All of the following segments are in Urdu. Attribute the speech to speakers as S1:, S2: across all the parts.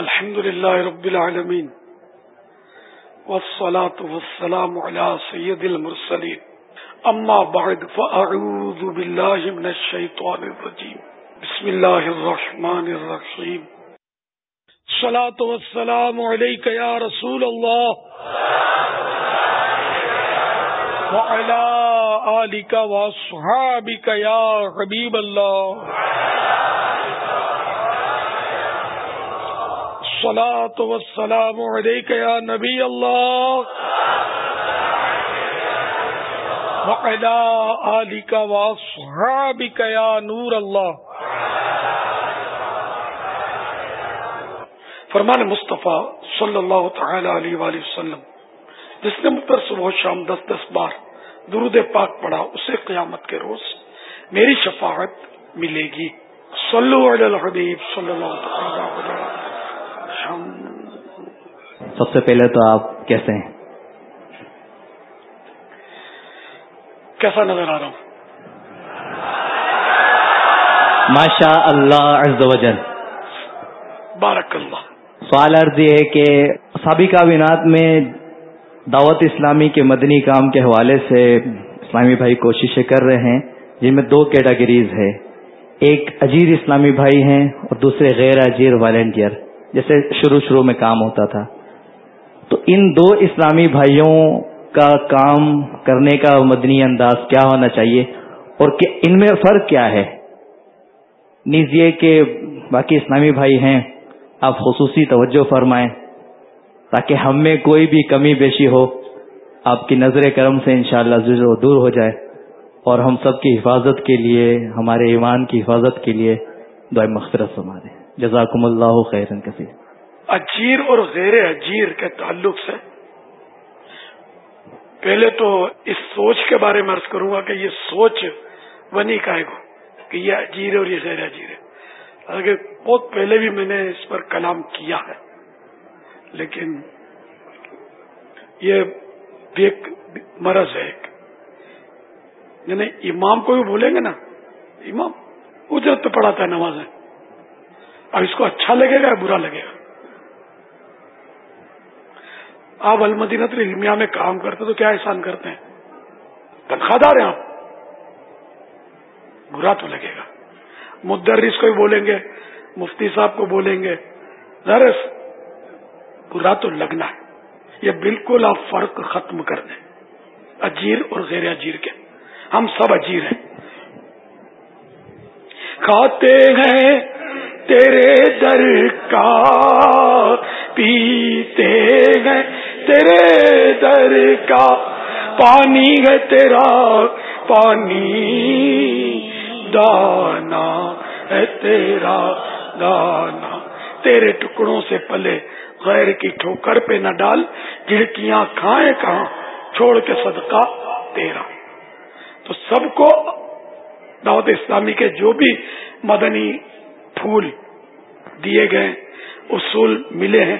S1: الحمد لله رب العالمين والصلاة والسلام على سيد المرسلين. أما بعد، فأعوذ بالله من الشيطان الرجيم. بسم الله الرحمن الرحيم. الصلاة والسلام عليك يا رسول الله. وعلى آلك وصحابك يا حبيب الله. الصلاة والسلام عليك يا نبي الله. وعلى آلك وصحابك يا نور الله. فرمان مصطفیٰ صلی اللہ تعالی علیہ وآلہ وسلم، جس نے مجھ پر صبح و شام دس دس بار درود پاک پڑھا، اسے قیامت کے روز میری شفاعت ملے گی. صلو علی الحبیب صلی اللہ تعالی علیہ وسلم.
S2: سب سے پہلے تو آپ کیسے ہیں؟
S1: کیسا نظر آ رہا ہوں؟
S2: ماشاء اللہ عز و جل۔
S1: بارک اللہ
S2: سوال عرض یہ ہے کہ سابقہ بینات میں دعوت اسلامی کے مدنی کام کے حوالے سے اسلامی بھائی کوششیں کر رہے ہیں جن میں دو کیٹاگریز ہے ایک اجیر اسلامی بھائی ہیں اور دوسرے غیر اجیر والنٹیئر۔ جیسے شروع شروع میں کام ہوتا تھا۔ تو ان دو اسلامی بھائیوں کا کام کرنے کا مدنی انداز کیا ہونا چاہیے اور کہ ان میں فرق کیا ہے؟ نیز یہ کہ باقی اسلامی بھائی ہیں، آپ خصوصی توجہ فرمائیں تاکہ ہم میں کوئی بھی کمی بیشی ہو، آپ کی نظر کرم سے انشاءاللہ شاء دور ہو جائے اور ہم سب کی حفاظت کے لیے، ہمارے ایمان کی حفاظت کے لیے دعائیں مغفرت سما دیں۔ جزاکم اللہ خیرن کثیر۔
S1: اجیر اور غیر اجیر کے تعلق سے پہلے تو اس سوچ کے بارے میں عرض کروں گا کہ یہ سوچ بنی کائے کو کہ یہ اجیر اور یہ غیر اجیر ہے۔ اگر بہت پہلے بھی میں نے اس پر کلام کیا ہے، لیکن یہ بھی ایک مرض ہے۔ ایک یعنی امام کو بھی بولیں گے نا؟ امام اجرت پہ پڑھاتا ہے نمازیں۔ اب اس کو اچھا لگے گا یا برا لگے گا؟ آپ المدینت علمیہ میں کام کرتے تو کیا احسان کرتے ہیں؟ تنخواہ دار ہیں آپ۔ برا تو لگے گا۔ مدرس کو بھی بولیں گے، مفتی صاحب کو بولیں گے درس برا تو لگنا ہے۔ یہ بالکل آپ فرق ختم کر دیں۔ اجیر اور غیر اجیر کے۔ ہم سب اجیر ہیں۔ کھاتے ہیں۔ تیرے در کا پیتے ہیں، تیرے در کا پانی ہے تیرا پانی، دانا ہے تیرا دانا۔ تیرے ٹکڑوں سے پلے غیر کی ٹھوکر پہ نہ ڈال کھڑکیاں کھائیں کہاں؟ چھوڑ کے صدقہ تیرا۔ تو سب کو دعوت اسلامی کے جو بھی مدنی پھول دیے گئے اصول ملے ہیں،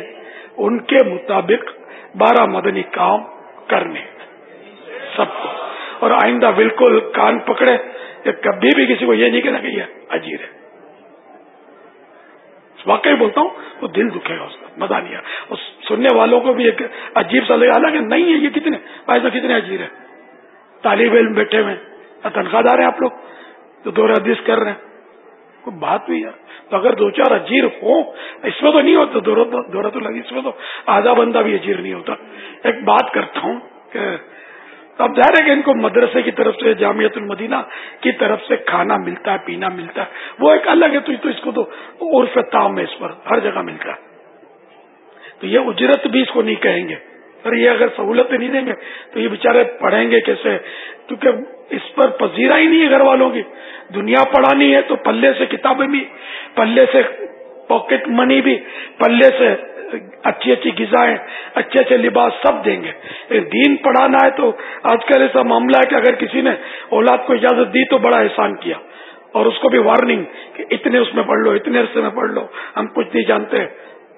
S1: ان کے مطابق بارہ مدنی کام کرنے سب کو۔ اور آئندہ بالکل کان پکڑے کہ کبھی بھی کسی کو یہ نہیں کہنا کہ یہ عجیب ہے۔ واقعی بولتا ہوں، وہ دل دکھے گا اس کا، مزہ نہیں آ سننے والوں کو بھی ایک عجیب سا لگا، حالانکہ نہیں ہے، یہ کتنے ایسا کتنے عجیب ہے طالب علم بیٹھے ہوئے تنخواہ دار ہیں آپ لوگ تو دو حدیث کر رہے ہیں۔ کوئی بات بھی ہے تو اگر دو چار اجیر ہو اس میں تو نہیں ہوتا، دورہ تو لگی، اس میں تو آدھا بندہ بھی اجیر نہیں ہوتا۔ ایک بات کرتا ہوں کہ اب ظاہر ہے کہ ان کو مدرسے کی طرف سے جامعت المدینہ کی طرف سے کھانا ملتا ہے، پینا ملتا ہے۔ وہ ایک الگ ہے، تو اس کو تو عرف تام ہے، اس پر ہر جگہ ملتا ہے۔ تو یہ اجرت بھی اس کو نہیں کہیں گے۔ اور یہ اگر سہولت نہیں دیں گے، تو یہ بےچارے پڑھیں گے کیسے؟ کیونکہ اس پر پذیرا ہی نہیں ہے گھر والوں کی۔ دنیا پڑھانی ہے تو پلے سے کتابیں بھی، پلے سے پاکٹ منی بھی، پلے سے اچھی اچھی غذائیں، اچھے اچھے لباس سب دیں گے۔ دین پڑھانا ہے تو آج کل ایسا معاملہ ہے کہ اگر کسی نے اولاد کو اجازت دی تو بڑا احسان کیا۔ اور اس کو بھی وارننگ کہ اتنے اس میں پڑھ لو، اتنے عرصے میں پڑھ لو، ہم کچھ نہیں جانتے۔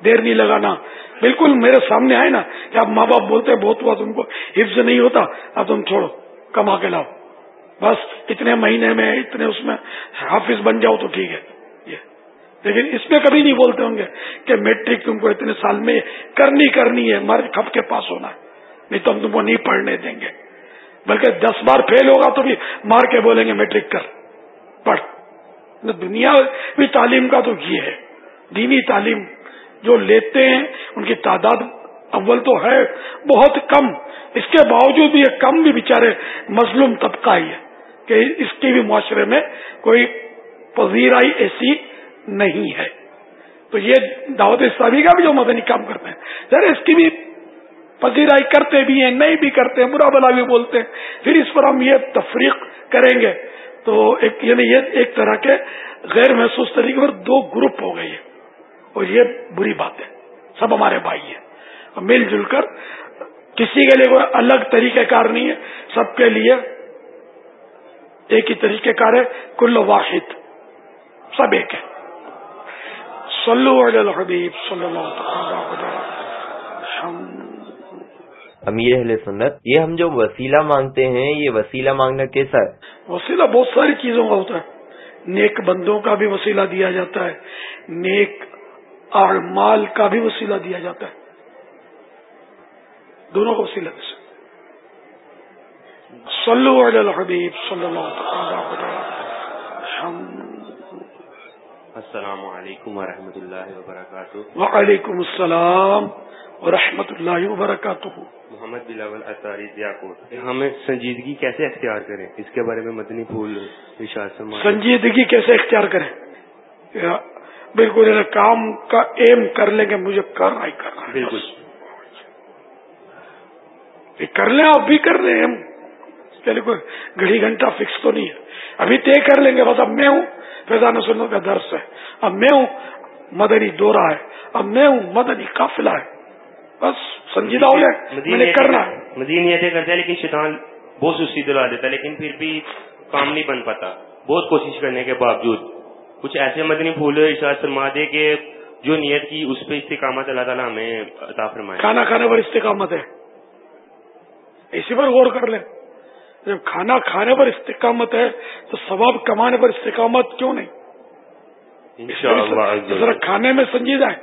S1: دیر نہیں لگانا۔ بالکل میرے سامنے آئے نا، کہ آپ ماں باپ بولتے بہت ہوا تم کو۔ حفظ نہیں ہوتا، اب تم چھوڑو کما کے لاؤ۔ بس اتنے مہینے میں، اتنے اس میں حافظ بن جاؤ تو ٹھیک ہے۔ یہ۔ لیکن اس میں کبھی نہیں بولتے ہوں گے کہ میٹرک تم کو اتنے سال میں کرنی کرنی ہے مر کھپ کے پاس ہونا ہے۔ نہیں تو ہم تم کو نہیں پڑھنے دیں گے۔ بلکہ دس بار فیل ہوگا تو بھی مار کے بولیں گے میٹرک کر۔ پڑھ۔ دنیا بھی تعلیم کا تو یہ ہے، دینی تعلیم۔ جو لیتے ہیں، ان کی تعداد اول تو ہے بہت کم۔ اس کے باوجود بھی یہ کم بھی بےچارے مظلوم طبقہ ہی ہے کہ اس کی بھی معاشرے میں کوئی پذیرائی ایسی نہیں ہے۔ تو یہ دعوت اسلامی کا بھی جو مدنی کام کرتے ہیں۔ ذرا اس کی بھی پذیرائی کرتے بھی ہیں، نہیں بھی کرتے ہیں، برا بلا بھی بولتے ہیں۔ پھر اس پر ہم یہ تفریق کریں گے۔ تو ایک یعنی یہ ایک طرح کے غیر محسوس طریقے پر دو گروپ ہو گئی ہے اور یہ بری بات ہے۔ سب ہمارے بھائی ہیں۔ مل جل کر کسی کے لیے کوئی الگ طریقہ کار نہیں ہے۔ سب کے لیے ایک ہی طریقہ کار ہے۔ کل واحد۔ سب ایک ہے صلو علی الحبیب صلی اللہ
S3: امیر اہل سنت یہ ہم جو وسیلہ مانگتے ہیں یہ وسیلہ مانگنا کیسا ہے؟
S1: وسیلہ بہت ساری چیزوں کا ہوتا ہے۔ نیک بندوں کا بھی وسیلہ دیا جاتا ہے۔ نیک اعمال کا بھی وسیلہ دیا جاتا ہے۔ دونوں کا وسیلہ دے صلو علی الحبیب صلی اللہ
S4: السلام علیکم ورحمۃ اللہ وبرکاتہ۔
S1: وعلیکم السلام ورحمۃ اللہ وبرکاتہ۔
S4: محمد بلاول اطاری ذیاکوٹ ہمیں سنجیدگی کیسے اختیار کریں؟ اس کے بارے میں مدنی پھول
S1: سنجیدگی کیسے اختیار کریں؟ بالکل کام کا ایم کر لیں گے مجھے کرنا ہی کرنا
S4: بالکل۔
S1: کر لیں آپ بھی کر رہے ہیں پہلے کوئی گھڑی گھنٹہ فکس تو نہیں ہے۔ ابھی طے کر لیں گے بس اب میں ہوں۔ فیضان سنوں کا درس ہے۔ اب میں ہوں مدنی دورہ ہے۔ اب میں ہوں مدنی قافلہ ہے۔ بس سنجیدہ ہو جائے کرنا
S4: مدین یہ کرتے ہیں لیکن شیطان بہت سستی دلا دیتا ہے لیکن پھر بھی کام نہیں بن پاتا۔ بہت کوشش کرنے کے باوجود۔ کچھ ایسے مدنی پھول ارشاد فرما دے کہ جو نیت کی اس پہ استقامت اللہ تعالیٰ ہمیں عطا فرمائے۔
S1: کھانا کھانے پر استقامت ہے۔ اسی پر غور کر لیں۔ جب کھانا کھانے پر استقامت ہے تو ثواب کمانے پر استقامت کیوں نہیں؟ ذرا کھانے میں سنجیدہ ہے۔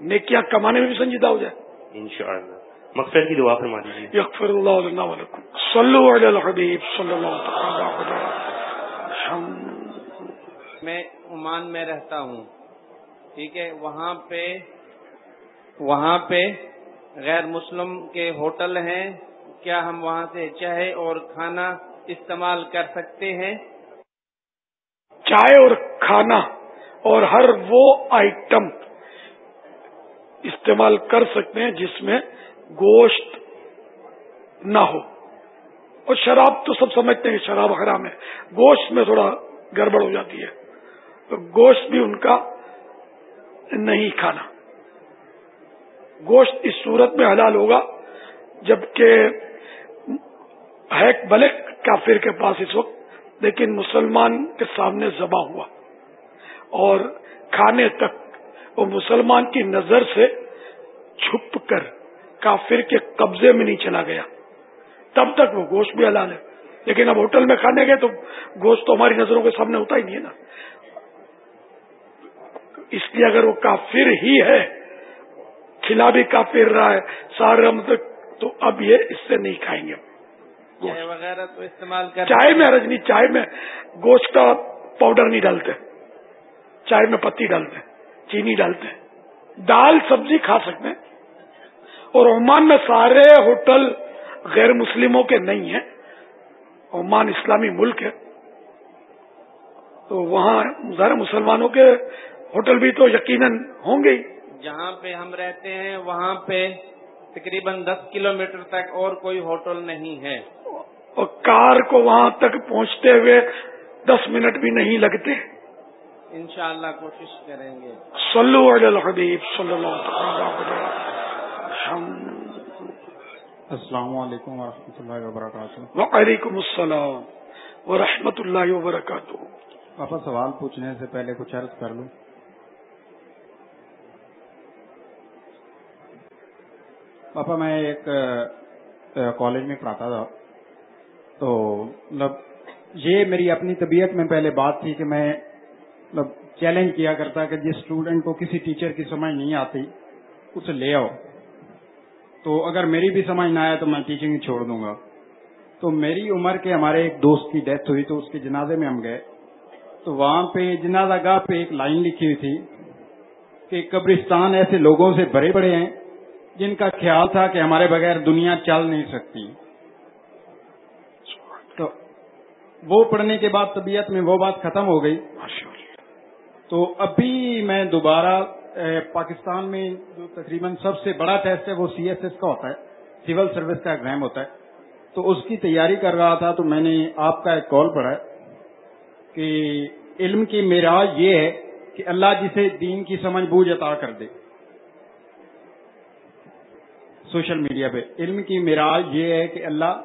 S1: نیکیاں کمانے میں بھی سنجیدہ ہو جائے۔
S4: انشاءاللہ۔ مقصد کی دعا فرما دیجیے۔
S1: یغفر اللہ علیکم صلو علی الحبیب صلی اللہ علیہ
S5: میں عمان میں رہتا ہوں۔ ٹھیک ہے، وہاں پہ وہاں پہ غیر مسلم کے ہوٹل ہیں۔ کیا ہم وہاں سے چائے اور کھانا استعمال کر سکتے ہیں؟
S1: چائے اور کھانا اور ہر وہ آئٹم استعمال کر سکتے ہیں جس میں گوشت نہ ہو۔ اور شراب تو سب سمجھتے ہیں کہ شراب حرام ہے۔ گوشت میں تھوڑا گڑبڑ ہو جاتی ہے۔ تو گوشت بھی ان کا نہیں کھانا۔ گوشت اس صورت میں حلال ہوگا جبکہ ہے بھلے کافر کے پاس اس وقت، لیکن مسلمان کے سامنے ذبح ہوا۔ اور کھانے تک وہ مسلمان کی نظر سے چھپ کر کافر کے قبضے میں نہیں چلا گیا۔ تب تک وہ گوشت بھی حلال ہے۔ لیکن اب ہوٹل میں کھانے گئے تو گوشت تو ہماری نظروں کے سامنے ہوتا ہی نہیں ہے نا۔ اس لیے اگر وہ کافر ہی ہے کھلا بھی کافر رہا ہے سارا مطلب تو اب یہ اس سے نہیں کھائیں گے۔
S5: چائے وغیرہ تو استعمال کر
S1: چائے میں رجنی چائے میں گوشت کا پاؤڈر نہیں ڈالتے۔ چائے میں پتی ڈالتے چینی ڈالتے دال سبزی کھا سکتے اور عمان میں سارے ہوٹل غیر مسلموں کے نہیں ہیں۔ عمان اسلامی ملک ہے۔ تو وہاں ذرا مسلمانوں کے ہوٹل بھی تو یقیناً ہوں گے۔
S5: جہاں پہ ہم رہتے ہیں وہاں پہ تقریباً دس کلومیٹر تک اور کوئی ہوٹل نہیں ہے۔
S1: اور کار کو وہاں تک پہنچتے ہوئے دس منٹ بھی نہیں لگتے۔
S5: انشاءاللہ کوشش کریں گے۔
S1: صلو علی الحبیب صلی اللہ
S6: السلام علیکم ورحمۃ اللہ وبرکاتہ۔
S1: وعلیکم السلام ورحمۃ اللہ وبرکاتہ۔
S6: پاپا سوال پوچھنے سے پہلے کچھ عرض کر لوں۔ پاپا میں ایک کالج میں پڑھاتا تھا۔ تو مطلب یہ میری اپنی طبیعت میں پہلے بات تھی کہ میں مطلب چیلنج کیا کرتا کہ جس اسٹوڈنٹ کو کسی ٹیچر کی سمجھ نہیں آتی، اسے لے آؤ۔ تو اگر میری بھی سمجھ نہ آیا تو میں ٹیچنگ چھوڑ دوں گا۔ تو میری عمر کے ہمارے ایک دوست کی ڈیتھ ہوئی تو اس کے جنازے میں ہم گئے۔ تو وہاں پہ جنازہ گاہ پہ ایک لائن لکھی ہوئی تھی کہ قبرستان ایسے لوگوں سے بڑے بڑے ہیں جن کا خیال تھا کہ ہمارے بغیر دنیا چل نہیں سکتی۔ تو وہ پڑھنے کے بعد طبیعت میں وہ بات ختم ہو گئی۔ تو ابھی میں دوبارہ پاکستان میں جو تقریباً سب سے بڑا ٹیسٹ ہے وہ سی ایس ایس کا ہوتا ہے۔ سول سروس کا ایگزام ہوتا ہے۔ تو اس کی تیاری کر رہا تھا تو میں نے آپ کا ایک کال پڑھا کہ علم کی معراج یہ ہے کہ اللہ جسے دین کی سمجھ بوجھ عطا کر دے۔ سوشل میڈیا پہ۔ علم کی معراج یہ ہے کہ اللہ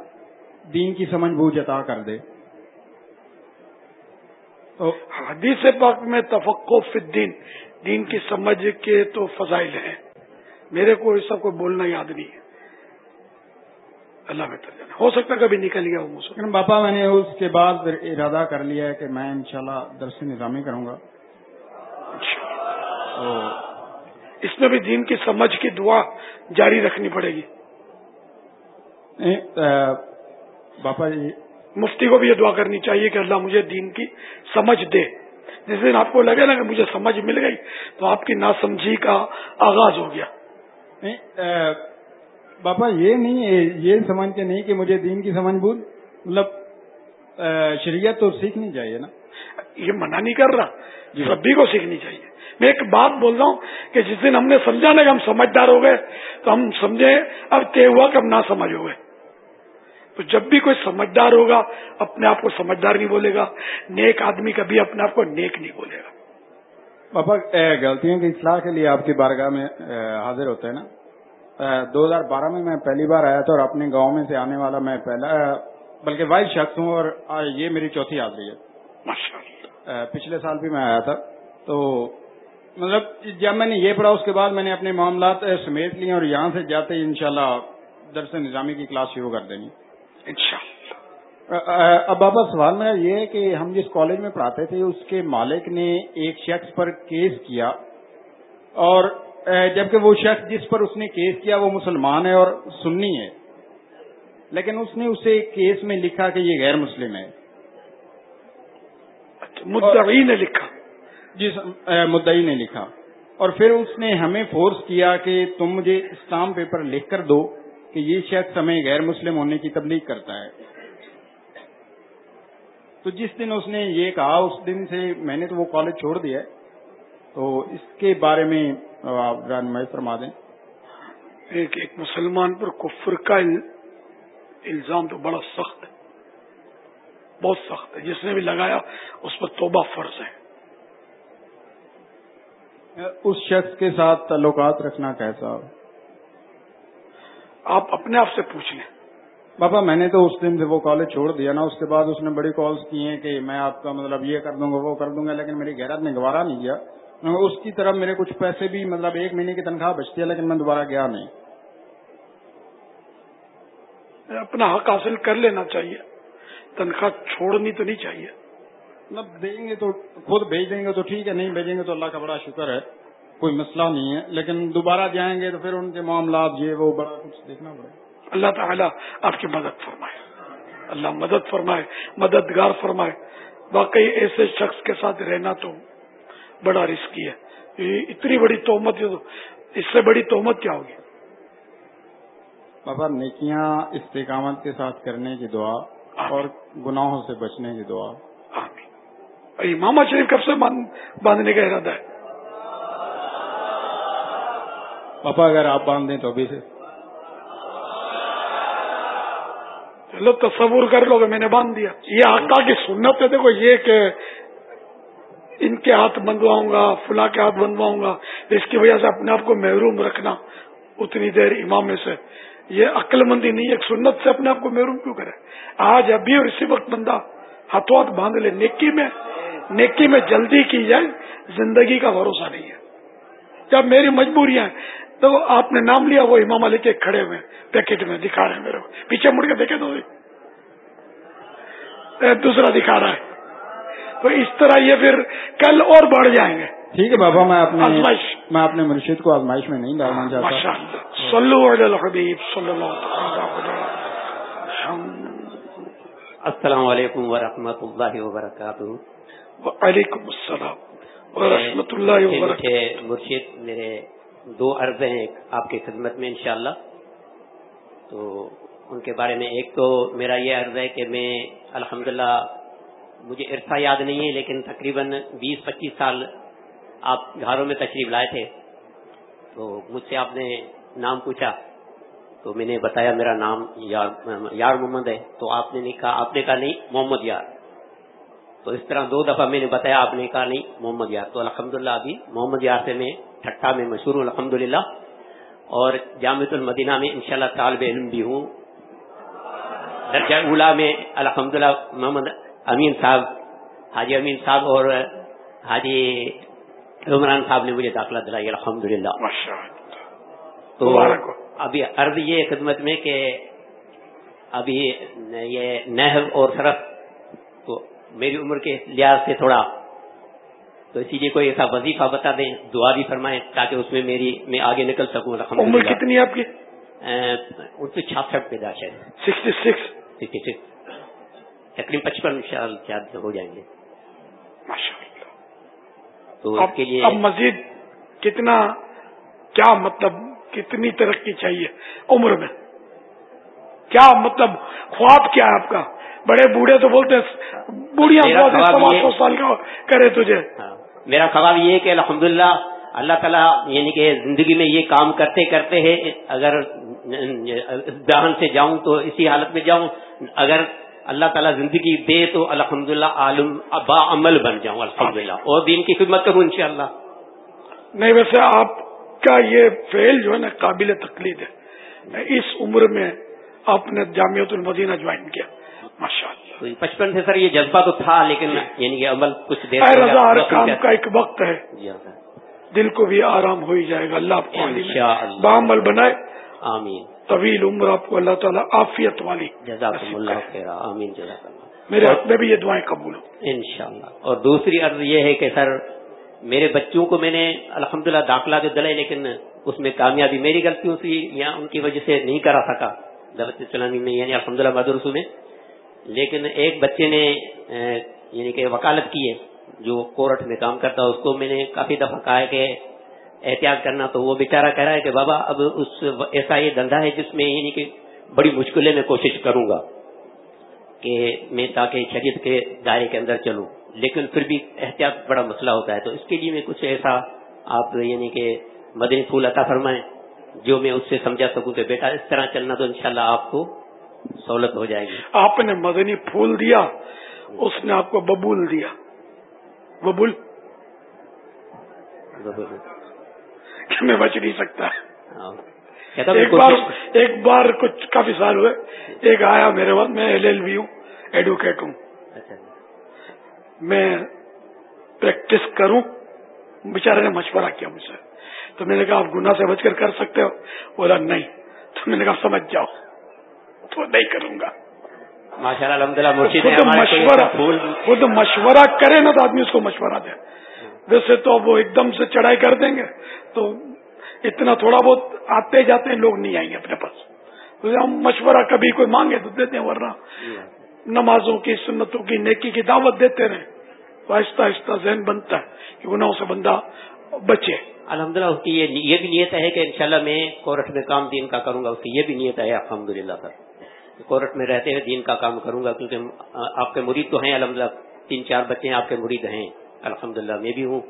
S6: دین کی سمجھ بوجھ عطا کر دے۔
S1: تو حدیث پاک میں تفقو فی الدین دین کی سمجھ کے تو فضائل ہیں۔ میرے کو اس سب کو بولنا یاد نہیں ہے۔ اللہ بہتر جانا ہو سکتا کبھی نکل گیا وہ
S6: باپا میں نے اس کے بعد ارادہ کر لیا ہے کہ میں انشاءاللہ درس نظامی کروں گا۔
S1: اس میں بھی دین کی سمجھ کی دعا جاری رکھنی پڑے گی۔
S6: باپا جی
S1: مفتی کو بھی یہ دعا کرنی چاہیے کہ اللہ مجھے دین کی سمجھ دے۔ جس دن آپ کو لگے نا کہ مجھے سمجھ مل گئی تو آپ کی ناسمجھی کا آغاز ہو گیا۔
S6: باپا یہ نہیں ہے یہ سمجھ کے نہیں کہ مجھے دین کی سمجھ بول مطلب شریعت تو سیکھنی چاہیے نا۔
S1: یہ منع نہیں کر رہا جی۔ سبھی کو سیکھنی چاہیے۔ میں ایک بات بول رہا ہوں کہ جس دن ہم نے سمجھا نا کہ ہم سمجھدار ہو گئے تو ہم سمجھے اب طے ہوا کہ ہم نہ سمجھ ہو گئے۔ تو جب بھی کوئی سمجھدار ہوگا اپنے آپ کو سمجھدار نہیں بولے گا نیک آدمی کبھی اپنے آپ کو نیک نہیں بولے گا۔
S6: پاپا غلطیوں کی اصلاح کے لیے آپ کی بارگاہ میں حاضر ہوتے ہیں نا؟ دو ہزار بارہ میں میں پہلی بار آیا تھا اور اپنے گاؤں میں سے آنے والا میں پہلا بلکہ واحد شخص ہوں اور یہ میری چوتھی حاضری ہے۔ پچھلے سال بھی میں آیا تھا تو مطلب جب میں نے یہ پڑھا اس کے بعد میں نے اپنے معاملات سمیٹ لیے اور یہاں سے جاتے ہی انشاءاللہ درس نظامی کی کلاس شروع کر دیں گے اب بابا سوال میرا یہ ہے کہ ہم جس کالج میں پڑھاتے تھے اس کے مالک نے ایک شخص پر کیس کیا اور جبکہ وہ شخص جس پر اس نے کیس کیا وہ مسلمان ہے اور سنی ہے۔ لیکن اس نے اسے کیس میں لکھا کہ یہ غیر مسلم ہے۔
S1: مدعی نے لکھا۔
S6: جس مدعی نے لکھا۔ اور پھر اس نے ہمیں فورس کیا کہ تم مجھے اسٹام پیپر لکھ کر دو کہ یہ شخص ہمیں غیر مسلم ہونے کی تبلیغ کرتا ہے۔ تو جس دن اس نے یہ کہا، اس دن سے میں نے تو وہ کالج چھوڑ دیا تو اس کے بارے میں آپ رہنمائی فرما دیں۔
S1: ایک ایک مسلمان پر کفر کا الزام تو بڑا سخت ہے۔ بہت سخت ہے۔ جس نے بھی لگایا، اس پر توبہ فرض ہے۔
S6: اس شخص کے ساتھ تعلقات رکھنا کیسا؟
S1: آپ اپنے آپ سے پوچھ لیں۔
S6: بابا میں نے تو اس دن سے وہ کالج چھوڑ دیا نا اس کے بعد اس نے بڑی کالز کی ہیں کہ میں آپ کا مطلب یہ کر دوں گا وہ کر دوں گا لیکن میری غیرت نے گوارا نہیں کیا۔ اس کی طرف میرے کچھ پیسے بھی مطلب ایک مہینے کی تنخواہ بچتی ہے لیکن میں دوبارہ گیا نہیں۔
S1: اپنا حق حاصل کر لینا چاہیے۔ تنخواہ چھوڑنی تو نہیں چاہیے۔
S6: مطلب دیں گے تو خود بھیج دیں گے تو ٹھیک ہے نہیں بھیجیں گے تو اللہ کا بڑا شکر ہے کوئی مسئلہ نہیں ہے۔ لیکن دوبارہ جائیں گے تو پھر ان کے معاملات یہ وہ بڑا کچھ دیکھنا پڑے
S1: اللہ تعالیٰ آپ کی مدد فرمائے۔ اللہ مدد فرمائے مددگار فرمائے۔ واقعی ایسے شخص کے ساتھ رہنا تو بڑا رسکی ہے۔ اتنی بڑی تومت اس سے بڑی تومت کیا ہوگی؟
S6: بابا نیکیاں استحکامت کے ساتھ کرنے کی دعا اور گناہوں سے بچنے کی دعا۔
S1: ماما شریف کب سے باندھنے کا ارادہ ہے؟
S6: پاپا اگر آپ باندھ دیں تو ابھی سے۔
S1: چلو تصور کر لو کہ میں نے باندھ دیا۔ یہ آقا کی سنت ہے دیکھو یہ کہ ان کے ہاتھ بندواؤں گا فلاں کے ہاتھ بندواؤں گا اس کی وجہ سے اپنے آپ کو محروم رکھنا اتنی دیر امام سے۔ یہ عقل مندی نہیں ایک سنت سے اپنے آپ کو محروم کیوں کرے؟ آج ابھی اور اسی وقت بندہ ہاتھوں ہاتھ باندھ لے نیکی میں نیکی میں جلدی کی جائے زندگی کا بھروسہ نہیں ہے۔ جب میری مجبوریاں تو آپ نے نام لیا وہ امام علی کے کھڑے ہوئے پیکٹ میں دکھا رہے ہیں میرے پیچھے مڑ کے دیکھے تو۔ دوسرا دکھا رہا ہے۔ تو اس طرح یہ پھر کل اور بڑھ جائیں گے۔
S6: ٹھیک ہے بابا میں اپنے
S1: آزمائش۔
S6: میں اپنے مرشد کو آزمائش میں نہیں ڈالنا چاہتا۔
S1: ماشاء اللہ صلو علی الحبیب صلی اللہ
S7: السلام علیکم ورحمۃ اللہ وبرکاتہ۔
S1: وعلیکم السلام ورحمۃ اللہ وبرکاتہ۔
S7: مرشد میرے دو عرض ہیں ایک آپ کی خدمت میں انشاءاللہ۔ تو ان کے بارے میں ایک تو میرا یہ عرض ہے کہ میں الحمدللہ مجھے عرصہ یاد نہیں ہے لیکن تقریباً بیس پچیس سال آپ گھروں میں تشریف لائے تھے۔ تو مجھ سے آپ نے نام پوچھا تو میں نے بتایا میرا نام یار یار محمد ہے۔ تو آپ نے نہیں کہا آپ نے کہا نہیں محمد یار۔ تو اس طرح دو دفعہ میں نے بتایا آپ نے کہا نہیں محمد یار۔ تو الحمدللہ ابھی محمد یار سے میں ٹھٹا میں مشہور ہوں الحمدللہ۔ اور جامع المدینہ میں انشاءاللہ طالب علم بھی ہوں۔ درجہ اولا میں الحمدللہ محمد امین صاحب حاجی امین صاحب اور حاجی عمران صاحب نے مجھے داخلہ دلائی الحمد للہ تو۔ ابھی عرض یہ خدمت میں کہ ابھی یہ نحو اور صرف تو میری عمر کے لحاظ سے تھوڑا تو اسی لیے کوئی ایسا وظیفہ بتا دیں دعا بھی فرمائیں تاکہ اس میں میری میں آگے نکل سکوں
S1: عمر کتنی آپ کی؟
S7: ان سے چھاسٹھ پیداش ہے
S1: سکسٹی سکس؟
S7: ہے ٹھیک تقریباً پچپن شاید ہو جائیں گے۔ تو اس کے لیے
S1: اب مزید کتنا کیا مطلب کتنی ترقی چاہیے عمر میں؟ کیا مطلب خواب کیا ہے آپ کا؟ بڑے بوڑھے تو بولتے سو سال کا کرے تجھے۔
S7: ہاں۔ میرا خواب یہ ہے کہ الحمدللہ اللہ تعالیٰ یعنی کہ زندگی میں یہ کام کرتے کرتے ہیں اگر دہن سے جاؤں تو اسی حالت میں جاؤں۔ اگر اللہ تعالیٰ زندگی دے تو الحمدللہ عالم با عمل بن جاؤں الحمدللہ۔ اور دین کی خدمت کروں انشاءاللہ۔
S1: نہیں ویسے آپ کا یہ فیل جو ہے نا قابل تقلید ہے۔ اس عمر میں آپ نے جامعت المدینہ جوائن کیا۔ اللہ
S7: تو پچپن سے سر یہ جذبہ تو تھا لیکن یعنی کہ عمل کچھ دیر
S1: کا ایک وقت ہے۔
S7: جی ہاں
S1: دل کو بھی آرام ہو ہی جائے گا اللہ آپ کو۔ بعمل بنائے۔
S7: آمین۔
S1: طویل عمر آپ کو اللہ تعالیٰ عافیت والی۔
S7: اللہ آمین جزاک اللہ
S1: میرے حق میں بھی یہ دعائیں قبول ہوں۔
S7: انشاءاللہ۔ اور دوسری عرض یہ ہے کہ سر میرے بچوں کو میں نے الحمدللہ داخلہ جو دلائے لیکن اس میں کامیابی میری غلطیوں سے یا ان کی وجہ سے نہیں کرا سکا۔ دعوت اسلامی میں یعنی الحمدللہ مدرسوں میں۔ لیکن ایک بچے نے یعنی کہ وکالت کی ہے، جو کورٹ میں کام کرتا ہے اس کو میں نے کافی دفعہ کہا ہے کہ احتیاط کرنا، تو وہ بیچارہ کہہ رہا ہے کہ بابا، اب اس ایسا یہ دھندا ہے، جس میں یعنی کہ بڑی مشکلیں میں کوشش کروں گا کہ میں تاکہ شریعت کے دائرے کے اندر چلوں۔ لیکن پھر بھی احتیاط بڑا مسئلہ ہوتا ہے۔ تو اس کے لیے میں کچھ ایسا آپ یعنی کہ مدنی پھول عطا فرمائیں، جو میں اس سے سمجھا سکوں کہ بیٹا، اس طرح چلنا تو انشاءاللہ آپ کو سہولت ہو جائے گی۔
S1: آپ نے مدنی پھول دیا اس نے آپ کو ببول دیا۔ ببول؟ میں بچ نہیں سکتا۔
S7: ہاں۔
S1: ایک بار ایک بار کچھ کافی سال ہوئے ایک آیا میرے وقت میں ایل ایل بی ہوں ایڈوکیٹ ہوں۔
S7: اچھا
S1: میں پریکٹس کروں بیچارے نے مشورہ کیا مجھ سے۔ تو میں نے کہا آپ گناہ سے بچ کر کر سکتے ہو؟ بولا نہیں۔ تو میں نے کہا سمجھ جاؤ۔ تو نہیں کروں گا۔
S7: ماشاء اللہ الحمد للہ کوئی
S1: مشورہ
S7: پھول
S1: خود مشورہ کرے نا تو آدمی اس کو مشورہ دے۔ ویسے تو وہ ایک دم سے چڑھائی کر دیں گے۔ تو اتنا تھوڑا بہت آتے جاتے ہیں لوگ نہیں آئیں گے اپنے پاس۔ تو ہم مشورہ کبھی کوئی مانگے تو دیتے ہیں ورنہ نمازوں کی سنتوں کی نیکی کی دعوت دیتے رہے تو آہستہ آہستہ ذہن بنتا ہے کہ گناہوں سے بندہ بچے۔
S7: الحمد للہ اس کی یہ یہ بھی نیت ہے کہ انشاءاللہ میں کورٹ میں کام دین کا کروں گا اس کی یہ بھی نیت ہے الحمد للہ سر۔ کورٹ میں رہتے ہوئے دین کا کام کروں گا کیونکہ آپ کے مرید تو ہیں الحمد للہ تین چار بچے ہیں آپ کے مرید ہیں الحمد للہ میں بھی ہوں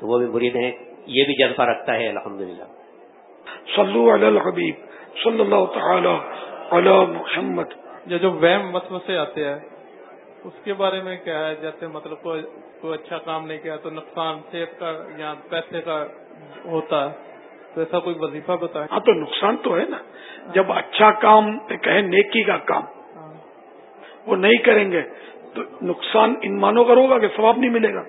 S7: تو وہ بھی مرید ہیں یہ بھی جذبہ رکھتا ہے الحمد للہ
S1: صلو علی الحبیب صلی اللہ تعالی علی محمد۔
S8: یہ جو وہم مطلب سے آتے ہیں اس کے بارے میں کیا ہے؟ جیسے مطلب کوئی کوئی اچھا کام نہیں کیا تو نقصان صحت کا یا پیسے کا ہوتا ہے۔ تو ایسا کوئی وظیفہ بتائیں۔
S1: ہاں تو نقصان تو ہے نا۔ جب اچھا کام کہیں نیکی کا کام۔ وہ نہیں کریں گے تو نقصان ان مانوں کا ہوگا کہ ثواب نہیں ملے گا۔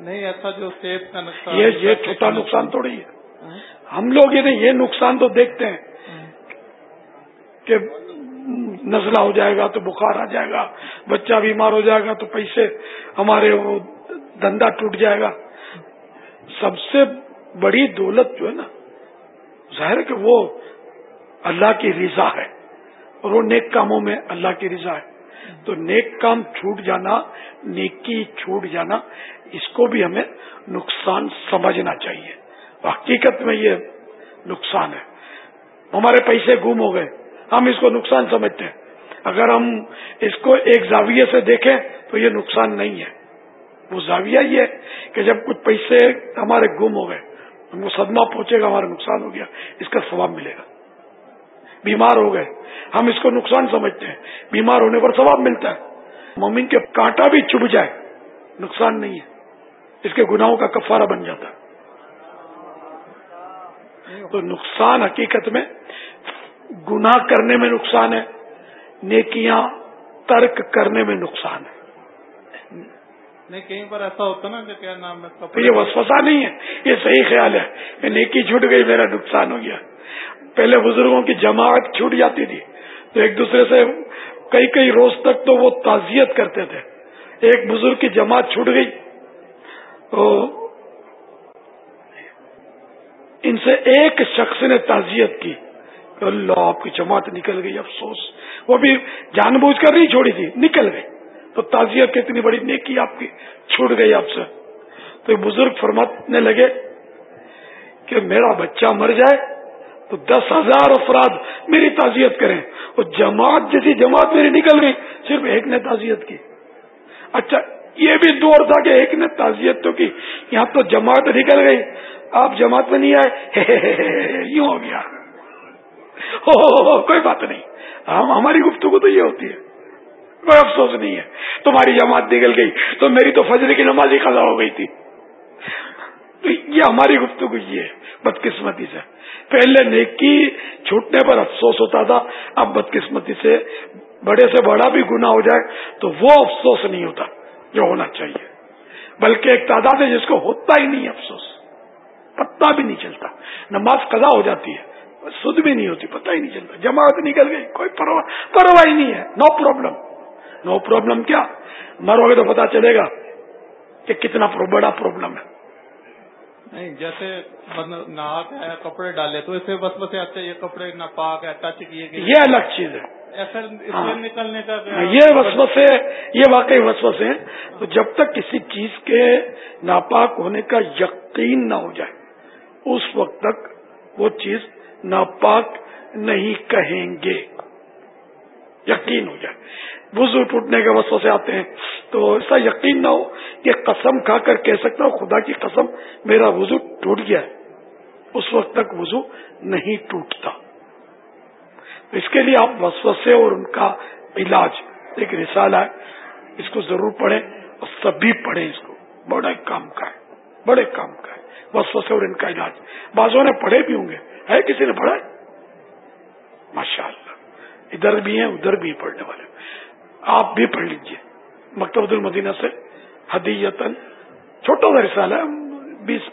S8: نہیں ایسا جو صحت کا نقصان
S1: یہ یہ چھوٹا نقصان تھوڑی ہے۔
S8: ہاں۔
S1: ہم لوگ یہ نقصان تو دیکھتے ہیں کہ نزلہ ہو جائے گا تو بخار آ جائے گا بچہ بیمار ہو جائے گا تو پیسے ہمارے وہ دھندا ٹوٹ جائے گا۔ سب سے بڑی دولت جو ہے نا ظاہر ہے کہ وہ اللہ کی رضا ہے اور وہ نیک کاموں میں اللہ کی رضا ہے۔ تو نیک کام چھوٹ جانا، نیکی چھوٹ جانا، اس کو بھی ہمیں نقصان سمجھنا چاہیے۔ حقیقت میں یہ نقصان ہے۔ ہمارے پیسے گم ہو گئے، ہم اس کو نقصان سمجھتے ہیں۔ اگر ہم اس کو ایک زاویے سے دیکھیں تو یہ نقصان نہیں ہے۔ وہ زاویہ یہ ہے کہ جب کچھ پیسے ہمارے گم ہو گئے ہم کو صدمہ پہنچے گا، ہمارا نقصان ہو گیا، اس کا ثواب ملے گا۔ بیمار ہو گئے۔ ہم اس کو نقصان سمجھتے ہیں۔ بیمار ہونے پر ثواب ملتا ہے۔ مومن کے کانٹا بھی چب جائے، نقصان نہیں ہے۔ اس کے گناہوں کا کفارہ بن جاتا ہے۔ تو نقصان حقیقت میں گناہ کرنے میں نقصان ہے، نیکیاں ترک کرنے میں نقصان ہے۔
S8: نہیں کہیں پر ایسا ہوتا نا کہ کیا نام
S1: ہے یہ وسوسہ نہیں ہے یہ صحیح خیال ہے۔ کہ نیکی چھوٹ گئی میرا نقصان ہو گیا۔ پہلے بزرگوں کی جماعت چھوٹ جاتی تھی تو ایک دوسرے سے کئی کئی روز تک تو وہ تعزیت کرتے تھے۔ ایک بزرگ کی جماعت چھوٹ گئی تو ان سے ایک شخص نے تعزیت کی۔ اللہ آپ کی جماعت نکل گئی افسوس۔ وہ بھی جان بوجھ کر نہیں چھوڑی تھی نکل گئی۔ تو تعزیت کتنی بڑی نیکی آپ کی چھوٹ گئی آپ سے۔ تو بزرگ فرمانے لگے کہ میرا بچہ مر جائے تو دس ہزار افراد میری تعزیت کریں۔ اور جماعت جیسی جماعت میری نکل گئی، صرف ایک نے تعزیت کی۔ اچھا یہ بھی دور تھا کہ ایک نے تعزیت تو کی، یہاں تو جماعت نکل گئی۔ آپ جماعت میں نہیں آئے؟ یوں ہو گیا۔ کوئی بات نہیں۔ ہماری گفتگو تو یہ ہوتی ہے۔ کوئی افسوس نہیں ہے۔ تمہاری جماعت نکل گئی۔ تو میری تو فجر کی نماز ہی خزا ہو گئی تھی۔ تو یہ ہماری گفتگو یہ ہے، بدقسمتی سے۔ پہلے نیکی چھوٹنے پر افسوس ہوتا تھا، اب بدقسمتی سے بڑے سے بڑا بھی گنا ہو جائے تو وہ افسوس نہیں ہوتا جو ہونا چاہیے۔ بلکہ ایک تعداد ہے جس کو ہوتا ہی نہیں افسوس پتا بھی نہیں چلتا۔ نماز قضا ہو جاتی ہے سدھ بھی نہیں ہوتی، پتہ ہی نہیں چلتا۔ جماعت نکل گئی، کوئی پرواہ ہی نہیں ہے نو پرابلم نو پرابلم کیا؟ مرو گے تو پتا چلے گا کہ کتنا بڑا پرابلم ہے۔
S8: نہیں جیسے ہے کپڑے ڈالے تو اسے بس بس آتے یہ کپڑے نہ پاک ہے ٹچ کیے گئے۔
S1: یہ الگ چیز ہے۔
S8: ہاں۔ نکلنے کا
S1: یہ وسوسے یہ واقعی وسوسے ہیں۔ تو جب تک کسی چیز کے ناپاک ہونے کا یقین نہ ہو جائے اس وقت تک وہ چیز ناپاک نہیں کہیں گے۔ یقین ہو جائے۔ وضو ٹوٹنے کے وسوں سے آتے ہیں۔ تو ایسا یقین نہ ہو کہ قسم کھا کر کہہ سکتا ہوں، خدا کی قسم، میرا وضو ٹوٹ گیا ہے۔ اس وقت تک وضو نہیں ٹوٹتا۔ اس کے لیے آپ وسوسے اور ان کا علاج ایک رسالہ ہے۔ اس کو ضرور پڑھیں اور سبھی پڑھیں اس کو۔ بڑے کام کا ہے۔ بڑے کام کا ہے۔ وسوسے اور ان کا علاج۔ بازوں نے پڑھے بھی ہوں گے۔ ہے؟ کسی نے پڑھا ماشاء اللہ ادھر بھی ہیں ادھر بھی پڑھنے والے آپ بھی پڑھ لیجیے۔ مکتب المدینہ سے حدیتن چھوٹا سا رسالہ ہے۔ بیس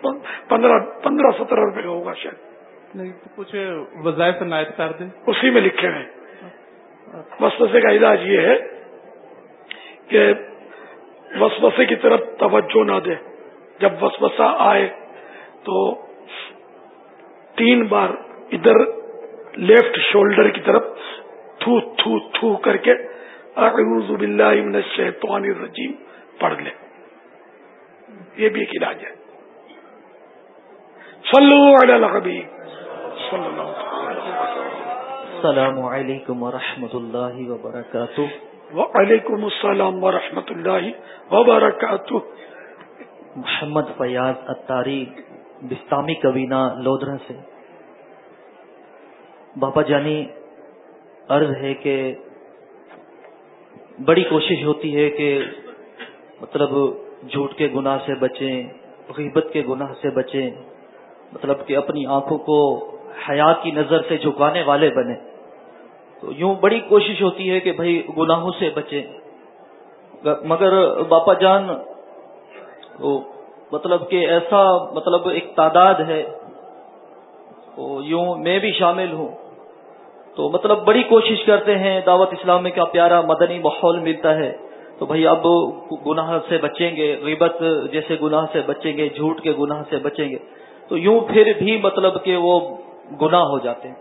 S1: پندرہ پندرہ سترہ روپے کا ہوگا شاید۔
S8: نہیں تو کچھ وظائف عنایت کر دیں۔
S1: اسی میں لکھے ہوئے وسوسے کا علاج یہ ہے کہ وسوسے کی طرف توجہ نہ دے جب وسوسہ آئے تو تین بار ادھر لیفٹ شولڈر کی طرف تھو تھو تھو کر کے اعوذ باللہ من الشیطان الرجیم پڑھ لے۔ یہ بھی ایک علاج ہے۔ صلو علی الحبیب۔ صلی اللہ
S2: السلام علیکم ورحمۃ اللہ وبرکاتہ۔
S1: وعلیکم السلام ورحمۃ اللہ وبرکاتہ۔
S2: محمد فیاض اتاری بستامی کبینہ لودرا سے۔ بابا جانی عرض ہے کہ بڑی کوشش ہوتی ہے کہ مطلب جھوٹ کے گناہ سے بچیں، غیبت کے گناہ سے بچیں مطلب کہ اپنی آنکھوں کو حیا کی نظر سے جھکانے والے بنے تو یوں بڑی کوشش ہوتی ہے کہ بھائی گناہوں سے بچیں۔ مگر باپا جان مطلب کہ ایسا مطلب ایک تعداد ہے یوں میں بھی شامل ہوں۔
S9: تو مطلب بڑی کوشش کرتے ہیں دعوت اسلام میں کیا پیارا مدنی ماحول ملتا ہے۔ تو بھائی اب گناہ سے بچیں گے، غیبت جیسے گناہ سے بچیں گے، جھوٹ کے گناہ سے بچیں گے۔ تو یوں پھر بھی مطلب کہ وہ گناہ ہو جاتے ہیں۔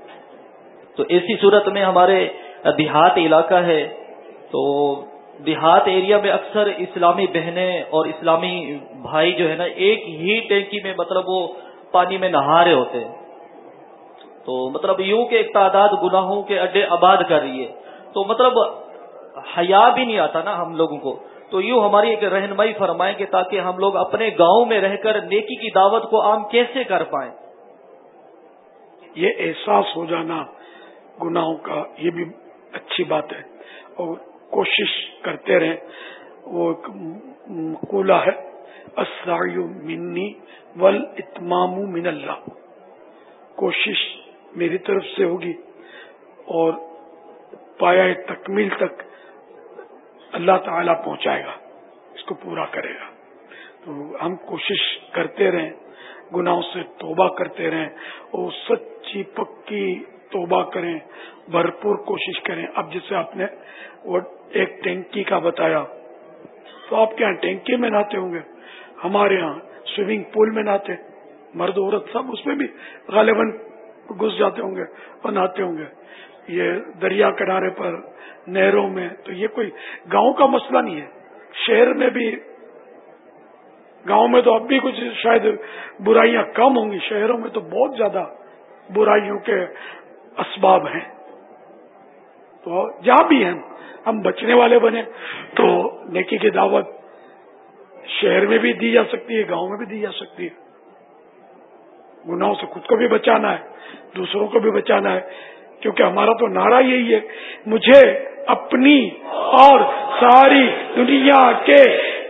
S9: تو ایسی صورت میں ہمارے دیہات علاقہ ہے۔ تو دیہات ایریا میں اکثر اسلامی بہنیں اور اسلامی بھائی جو ہے نا، ایک ہی ٹینکی میں مطلب وہ پانی میں نہا رہے ہوتے ہیں۔ تو مطلب یوں کہ ایک تعداد گناہوں کے اڈے آباد کر رہی ہے۔ تو مطلب حیا بھی نہیں آتا نا ہم لوگوں کو۔ تو یوں ہماری ایک رہنمائی فرمائیں کہ تاکہ ہم لوگ اپنے گاؤں میں رہ کر نیکی کی دعوت کو عام کیسے کر پائیں۔
S1: یہ احساس ہو جانا گناہوں کا یہ بھی اچھی بات ہے۔ اور کوشش کرتے رہیں۔ وہ ایک مقولہ ہے منی ول اتمام من اللہ کوشش میری طرف سے ہوگی اور پایا تکمیل تک اللہ تعالی پہنچائے گا، اس کو پورا کرے گا۔ تو ہم کوشش کرتے رہیں، گناہوں سے توبہ کرتے رہیں اور سچی پکی توبہ کریں، بھرپور کوشش کریں۔ اب جسے آپ نے وہ ایک ٹینکی کا بتایا، تو آپ کے یہاں ٹینکی میں نہاتے ہوں گے، ہمارے یہاں سوئمنگ پول میں نہاتے، مرد عورت سب اس میں بھی غالباً گھس جاتے ہوں گے اور نہاتے ہوں گے۔ یہ دریا کنارے پر، نہروں میں، تو یہ کوئی گاؤں کا مسئلہ نہیں ہے۔ شہر میں بھی، گاؤں میں تو اب بھی کچھ شاید برائیاں کم ہوں گی۔ شہروں میں تو بہت زیادہ برائیوں کے اسباب ہیں۔ تو جہاں بھی ہیں، ہم بچنے والے بنے تو نیکی کی دعوت شہر میں بھی دی جا سکتی ہے، گاؤں میں بھی دی جا سکتی ہے۔ گناہوں سے خود کو بھی بچانا ہے، دوسروں کو بھی بچانا ہے، کیونکہ ہمارا تو نعرہ یہی ہے، مجھے اپنی اور ساری دنیا کے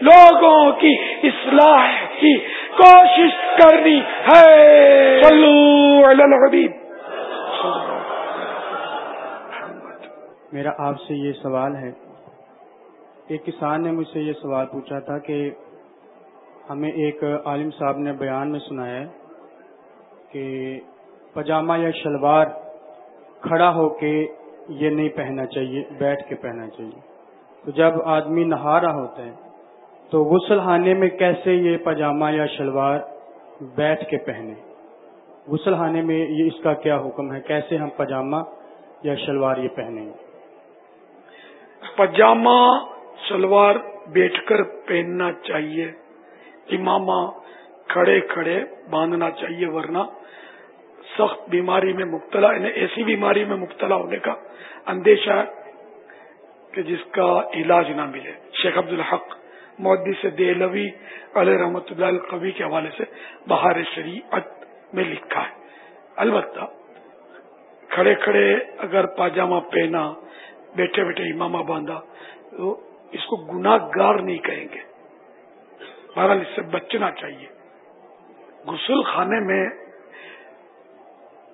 S1: لوگوں کی اصلاح کی کوشش کرنی ہے۔
S10: میرا آپ سے یہ سوال ہے، ایک کسان نے مجھ سے یہ سوال پوچھا تھا کہ ہمیں ایک عالم صاحب نے بیان میں سنایا ہے کہ پاجامہ یا شلوار کھڑا ہو کے یہ نہیں پہننا چاہیے، بیٹھ کے پہننا چاہیے۔ تو جب آدمی نہا رہا ہوتا ہے، تو غسل خانے میں کیسے یہ پاجامہ یا شلوار بیٹھ کے پہنے؟ غسل خانے میں یہ اس کا کیا حکم ہے؟ کیسے ہم پاجامہ یا شلوار یہ پہنیں گے؟
S1: پاجامہ شلوار بیٹھ کر پہننا چاہیے، امامہ کھڑے کھڑے باندھنا چاہیے، ورنہ سخت بیماری میں مبتلا یعنی ایسی بیماری میں مبتلا ہونے کا اندیشہ ہے کہ جس کا علاج نہ ملے۔ شیخ عبد الحق مودی سے دہلوی علیہ رحمت اللہ القوی کے حوالے سے بہار شریعت میں لکھا ہے۔ البتہ کھڑے کھڑے اگر پاجامہ پہنا، بیٹھے بیٹھے امامہ باندھا، تو اس کو گناہ گار نہیں کہیں گے۔ بہرحال اس سے بچنا چاہیے۔ غسل خانے میں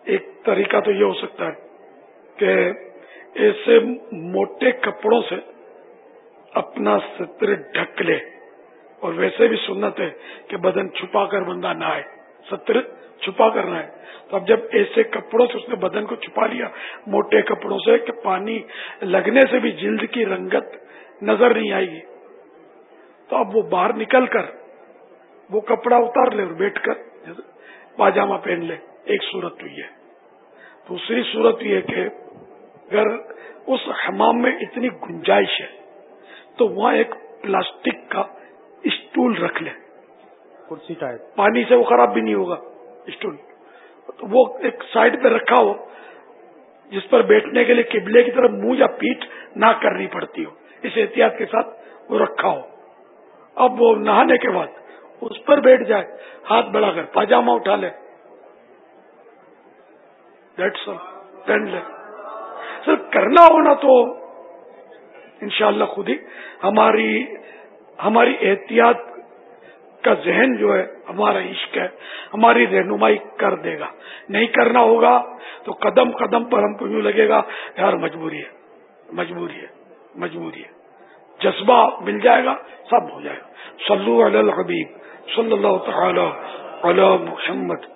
S1: ایک طریقہ تو یہ ہو سکتا ہے کہ ایسے موٹے کپڑوں سے اپنا ستر ڈھک لے اور ویسے بھی سنت ہے کہ بدن چھپا کر بندہ نہ آئے، ستر چھپا کرنا ہے تو اب جب ایسے کپڑوں سے اس نے بدن کو چھپا لیا، موٹے کپڑوں سے کہ پانی لگنے سے بھی جلد کی رنگت نظر نہیں آئے گی، تو اب وہ باہر نکل کر وہ کپڑا اتار لے اور بیٹھ کر پاجامہ پہن لے۔ ایک صورت تو یہ دوسری صورت یہ کہ اگر اس حمام میں اتنی گنجائش ہے تو وہاں ایک پلاسٹک کا اسٹول رکھ لے
S10: کرسی ٹائپ۔
S1: پانی سے وہ خراب بھی نہیں ہوگا اسٹول۔ تو وہ ایک سائڈ پہ رکھا ہو جس پر بیٹھنے کے لیے قبلے کی طرف منہ یا پیٹ نہ کرنی پڑتی ہو اس احتیاط کے ساتھ وہ رکھا ہو۔ اب وہ نہانے کے بعد اس پر بیٹھ جائے ہاتھ بڑھا کر پاجامہ اٹھا لے۔ پہن سر کرنا ہونا تو انشاءاللہ خود ہی ہماری ہماری احتیاط کا ذہن جو ہے ہمارا عشق ہے ہماری رہنمائی کر دے گا نہیں کرنا ہوگا تو قدم قدم پر ہم کو یوں لگے گا یار مجبوری ہے مجبوری ہے مجبوری ہے جذبہ مل جائے گا سب ہو جائے گا صلو علی الحبیب صلی اللہ تعالی علی محمد